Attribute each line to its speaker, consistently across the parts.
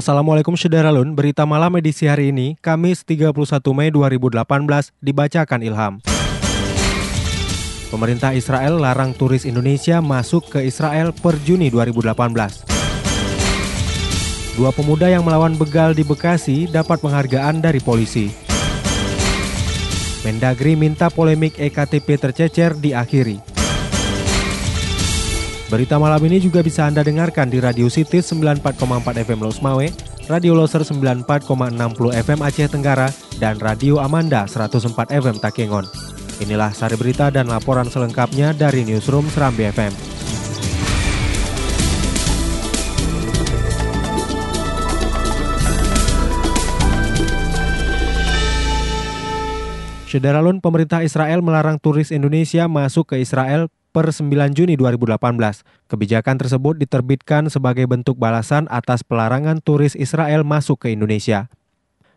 Speaker 1: Assalamualaikum Syederalun, berita malam edisi hari ini, Kamis 31 Mei 2018, dibacakan Ilham. Pemerintah Israel larang turis Indonesia masuk ke Israel per Juni 2018. Dua pemuda yang melawan begal di Bekasi dapat penghargaan dari polisi. Mendagri minta polemik EKTP tercecer diakhiri. Berita malam ini juga bisa Anda dengarkan di Radio City 94,4 FM Los Mawe, Radio Loser 94,60 FM Aceh Tenggara, dan Radio Amanda 104 FM Takengon. Inilah sari berita dan laporan selengkapnya dari Newsroom Serambi FM. Syederalun, pemerintah Israel melarang turis Indonesia masuk ke Israel per 9 Juni 2018. Kebijakan tersebut diterbitkan sebagai bentuk balasan atas pelarangan turis Israel masuk ke Indonesia.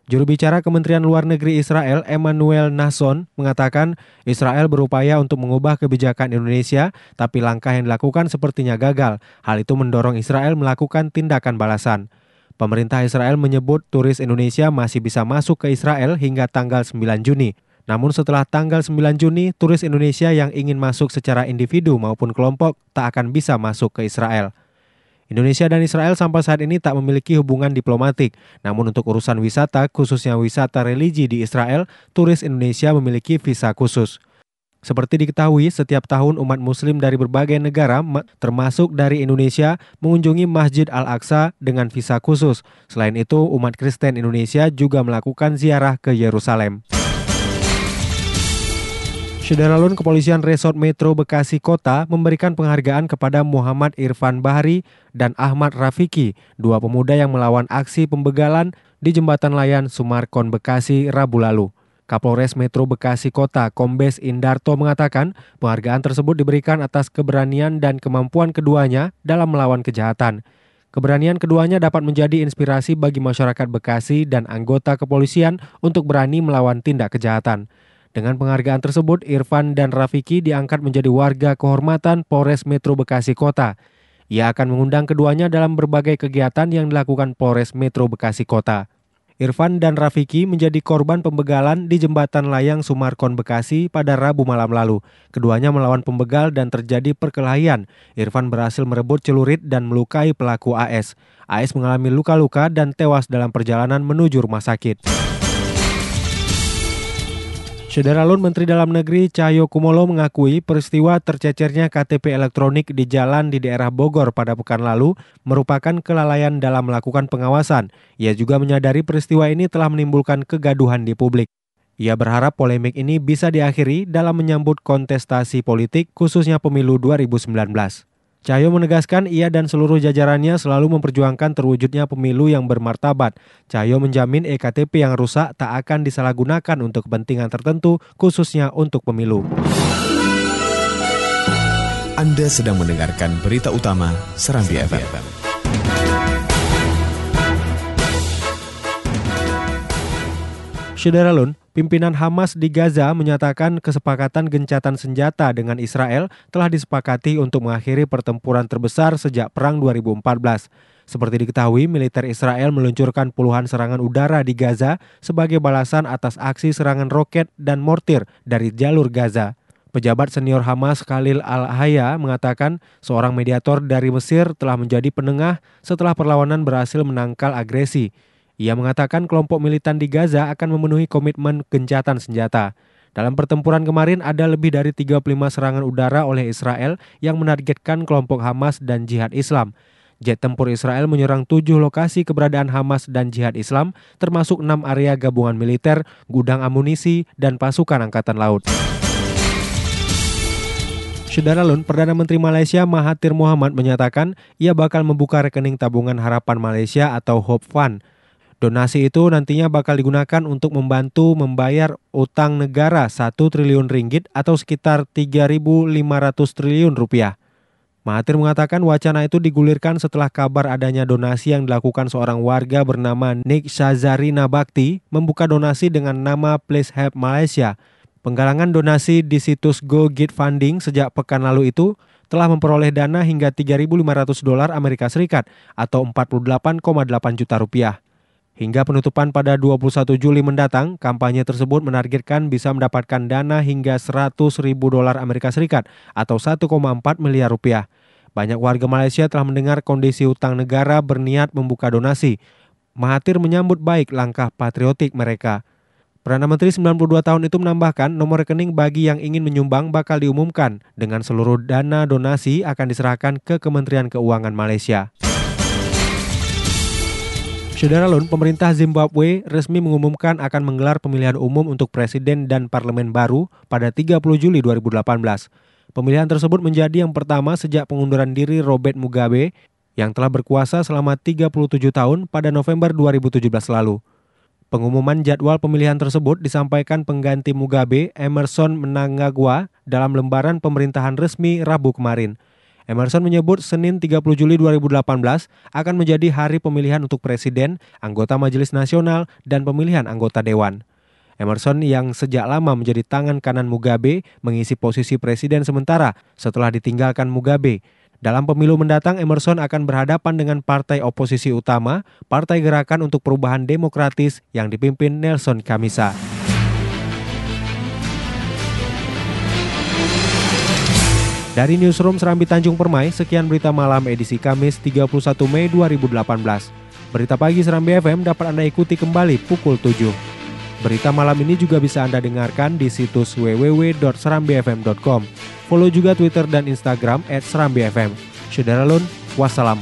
Speaker 1: Juru bicara Kementerian Luar Negeri Israel, Emmanuel Nason, mengatakan Israel berupaya untuk mengubah kebijakan Indonesia, tapi langkah yang dilakukan sepertinya gagal. Hal itu mendorong Israel melakukan tindakan balasan. Pemerintah Israel menyebut turis Indonesia masih bisa masuk ke Israel hingga tanggal 9 Juni. Namun setelah tanggal 9 Juni, turis Indonesia yang ingin masuk secara individu maupun kelompok tak akan bisa masuk ke Israel. Indonesia dan Israel sampai saat ini tak memiliki hubungan diplomatik. Namun untuk urusan wisata, khususnya wisata religi di Israel, turis Indonesia memiliki visa khusus. Seperti diketahui, setiap tahun umat muslim dari berbagai negara, termasuk dari Indonesia, mengunjungi Masjid Al-Aqsa dengan visa khusus. Selain itu, umat Kristen Indonesia juga melakukan ziarah ke Yerusalem. Syederalun Kepolisian Resort Metro Bekasi Kota memberikan penghargaan kepada Muhammad Irfan Bahri dan Ahmad Rafiki, dua pemuda yang melawan aksi pembegalan di Jembatan Layan Sumarkon Bekasi Rabu lalu. Kapolres Metro Bekasi Kota Kombes Indarto mengatakan penghargaan tersebut diberikan atas keberanian dan kemampuan keduanya dalam melawan kejahatan. Keberanian keduanya dapat menjadi inspirasi bagi masyarakat Bekasi dan anggota kepolisian untuk berani melawan tindak kejahatan. Dengan penghargaan tersebut, Irfan dan Rafiki diangkat menjadi warga kehormatan Polres Metro Bekasi Kota. Ia akan mengundang keduanya dalam berbagai kegiatan yang dilakukan Polres Metro Bekasi Kota. Irfan dan Rafiki menjadi korban pembegalan di jembatan layang Sumarkon Bekasi pada Rabu malam lalu. Keduanya melawan pembegal dan terjadi perkelahian. Irfan berhasil merebut celurit dan melukai pelaku AS. AS mengalami luka-luka dan tewas dalam perjalanan menuju rumah sakit. Syederalun Menteri Dalam Negeri Cahyo Kumolo mengakui peristiwa tercecernya KTP elektronik di jalan di daerah Bogor pada pekan lalu merupakan kelalaian dalam melakukan pengawasan. Ia juga menyadari peristiwa ini telah menimbulkan kegaduhan di publik. Ia berharap polemik ini bisa diakhiri dalam menyambut kontestasi politik khususnya pemilu 2019. Cahyo menegaskan ia dan seluruh jajarannya selalu memperjuangkan terwujudnya pemilu yang bermartabat. Cahyo menjamin EKTP yang rusak tak akan disalahgunakan untuk kepentingan tertentu, khususnya untuk pemilu.
Speaker 2: Anda sedang mendengarkan berita utama Serambi FM.
Speaker 1: Syederalun, Pimpinan Hamas di Gaza menyatakan kesepakatan gencatan senjata dengan Israel telah disepakati untuk mengakhiri pertempuran terbesar sejak Perang 2014. Seperti diketahui, militer Israel meluncurkan puluhan serangan udara di Gaza sebagai balasan atas aksi serangan roket dan mortir dari jalur Gaza. Pejabat senior Hamas Khalil Al-Haya mengatakan seorang mediator dari Mesir telah menjadi penengah setelah perlawanan berhasil menangkal agresi. Ia mengatakan kelompok militan di Gaza akan memenuhi komitmen gencatan senjata. Dalam pertempuran kemarin ada lebih dari 35 serangan udara oleh Israel yang menargetkan kelompok Hamas dan Jihad Islam. Jet tempur Israel menyerang tujuh lokasi keberadaan Hamas dan Jihad Islam, termasuk enam area gabungan militer, gudang amunisi, dan pasukan angkatan laut. Saudara Lun, Perdana Menteri Malaysia Mahathir Mohamad menyatakan ia bakal membuka rekening tabungan harapan Malaysia atau Hope Fund. Donasi itu nantinya bakal digunakan untuk membantu membayar utang negara 1 triliun ringgit atau sekitar 3.500 triliun rupiah. Mahathir mengatakan wacana itu digulirkan setelah kabar adanya donasi yang dilakukan seorang warga bernama Nick Shazarina Bakti membuka donasi dengan nama Please Help Malaysia. Penggalangan donasi di situs Go Git Funding sejak pekan lalu itu telah memperoleh dana hingga 3.500 dolar Amerika Serikat atau 48,8 juta rupiah. Hingga penutupan pada 21 Juli mendatang, kampanye tersebut menargetkan bisa mendapatkan dana hingga 100 ribu dolar Amerika Serikat atau 1,4 miliar rupiah. Banyak warga Malaysia telah mendengar kondisi utang negara berniat membuka donasi. Mahathir menyambut baik langkah patriotik mereka. Perdana Menteri 92 tahun itu menambahkan nomor rekening bagi yang ingin menyumbang bakal diumumkan dengan seluruh dana donasi akan diserahkan ke Kementerian Keuangan Malaysia. Saudara Lun, pemerintah Zimbabwe resmi mengumumkan akan menggelar pemilihan umum untuk presiden dan parlemen baru pada 30 Juli 2018. Pemilihan tersebut menjadi yang pertama sejak pengunduran diri Robert Mugabe yang telah berkuasa selama 37 tahun pada November 2017 lalu. Pengumuman jadwal pemilihan tersebut disampaikan pengganti Mugabe, Emerson Mnangagwa, dalam lembaran pemerintahan resmi Rabu kemarin. Emerson menyebut Senin 30 Juli 2018 akan menjadi hari pemilihan untuk presiden, anggota Majelis Nasional, dan pemilihan anggota dewan. Emerson yang sejak lama menjadi tangan kanan Mugabe mengisi posisi presiden sementara setelah ditinggalkan Mugabe. Dalam pemilu mendatang, Emerson akan berhadapan dengan partai oposisi utama, Partai Gerakan untuk Perubahan Demokratis yang dipimpin Nelson Kamisa. Dari Newsroom Serambi Tanjung Permai, sekian berita malam edisi Kamis 31 Mei 2018. Berita pagi Serambi FM dapat Anda ikuti kembali pukul 7. Berita malam ini juga bisa Anda dengarkan di situs www.serambifm.com. Follow juga Twitter dan Instagram @serambifm. Saudara Lun, wassalam.